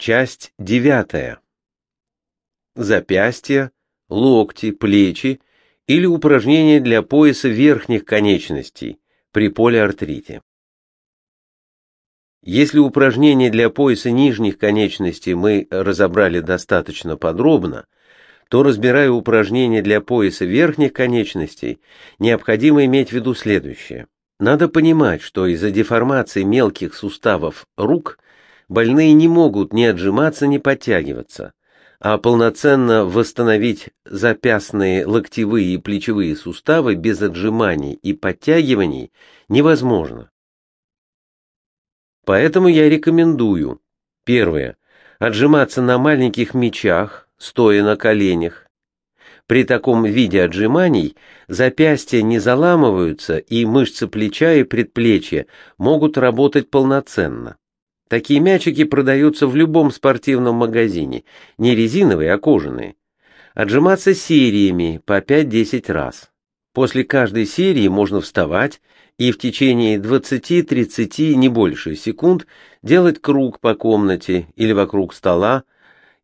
Часть девятая. Запястья, локти, плечи или упражнения для пояса верхних конечностей при полиартрите. Если упражнения для пояса нижних конечностей мы разобрали достаточно подробно, то, разбирая упражнения для пояса верхних конечностей, необходимо иметь в виду следующее. Надо понимать, что из-за деформации мелких суставов рук больные не могут ни отжиматься, ни подтягиваться, а полноценно восстановить запястные локтевые и плечевые суставы без отжиманий и подтягиваний невозможно. Поэтому я рекомендую, первое, отжиматься на маленьких мячах, стоя на коленях. При таком виде отжиманий запястья не заламываются, и мышцы плеча и предплечья могут работать полноценно. Такие мячики продаются в любом спортивном магазине, не резиновые, а кожаные. Отжиматься сериями по 5-10 раз. После каждой серии можно вставать и в течение 20-30, не больше секунд, делать круг по комнате или вокруг стола,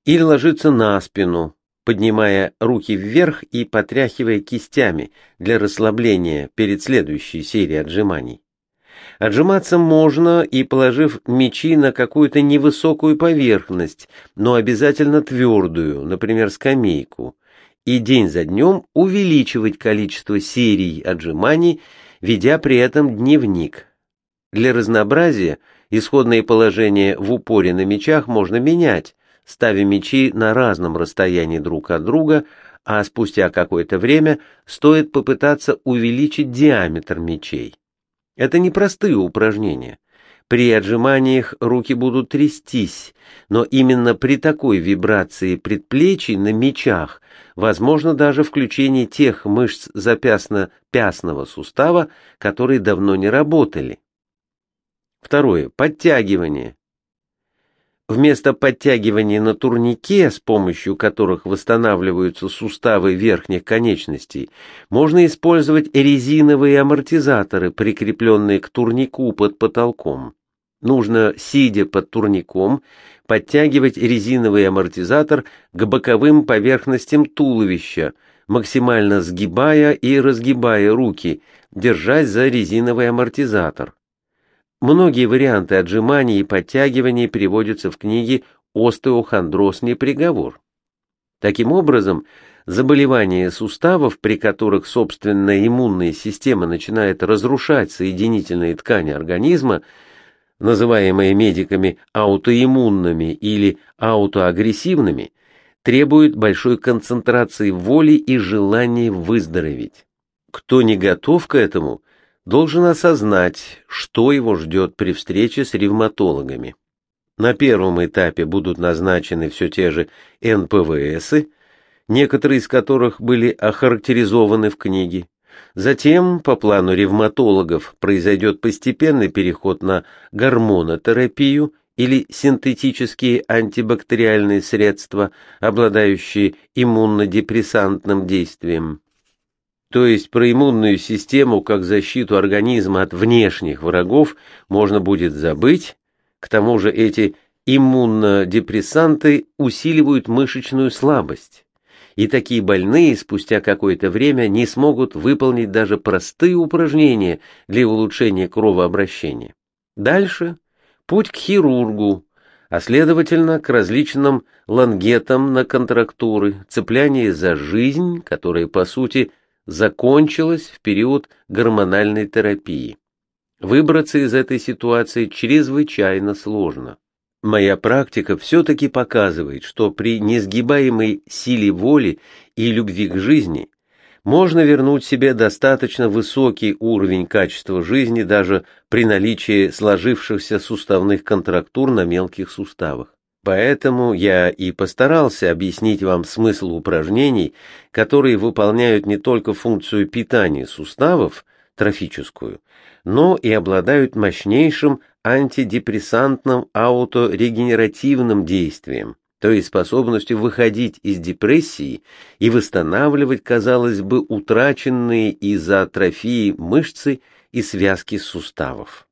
или ложиться на спину, поднимая руки вверх и потряхивая кистями для расслабления перед следующей серией отжиманий. Отжиматься можно и положив мячи на какую-то невысокую поверхность, но обязательно твердую, например, скамейку, и день за днем увеличивать количество серий отжиманий, ведя при этом дневник. Для разнообразия исходные положения в упоре на мячах можно менять, ставя мячи на разном расстоянии друг от друга, а спустя какое-то время стоит попытаться увеличить диаметр мячей. Это непростые упражнения. При отжиманиях руки будут трястись, но именно при такой вибрации предплечий на мечах возможно даже включение тех мышц запястно-пястного сустава, которые давно не работали. Второе. Подтягивание. Вместо подтягивания на турнике, с помощью которых восстанавливаются суставы верхних конечностей, можно использовать резиновые амортизаторы, прикрепленные к турнику под потолком. Нужно, сидя под турником, подтягивать резиновый амортизатор к боковым поверхностям туловища, максимально сгибая и разгибая руки, держась за резиновый амортизатор. Многие варианты отжиманий и подтягиваний приводятся в книге «Остеохондроз не приговор». Таким образом, заболевания суставов, при которых собственная иммунная система начинает разрушать соединительные ткани организма, называемые медиками аутоиммунными или аутоагрессивными, требуют большой концентрации воли и желания выздороветь. Кто не готов к этому, должен осознать, что его ждет при встрече с ревматологами. На первом этапе будут назначены все те же НПВСы, некоторые из которых были охарактеризованы в книге. Затем, по плану ревматологов, произойдет постепенный переход на гормонотерапию или синтетические антибактериальные средства, обладающие иммунодепрессантным действием то есть про иммунную систему как защиту организма от внешних врагов можно будет забыть, к тому же эти иммунодепрессанты усиливают мышечную слабость, и такие больные спустя какое-то время не смогут выполнить даже простые упражнения для улучшения кровообращения. Дальше путь к хирургу, а следовательно к различным лангетам на контрактуры, цепляние за жизнь, которая по сути – закончилась в период гормональной терапии. Выбраться из этой ситуации чрезвычайно сложно. Моя практика все-таки показывает, что при несгибаемой силе воли и любви к жизни можно вернуть себе достаточно высокий уровень качества жизни даже при наличии сложившихся суставных контрактур на мелких суставах. Поэтому я и постарался объяснить вам смысл упражнений, которые выполняют не только функцию питания суставов, трофическую, но и обладают мощнейшим антидепрессантным ауторегенеративным действием, то есть способностью выходить из депрессии и восстанавливать, казалось бы, утраченные из-за атрофии мышцы и связки суставов.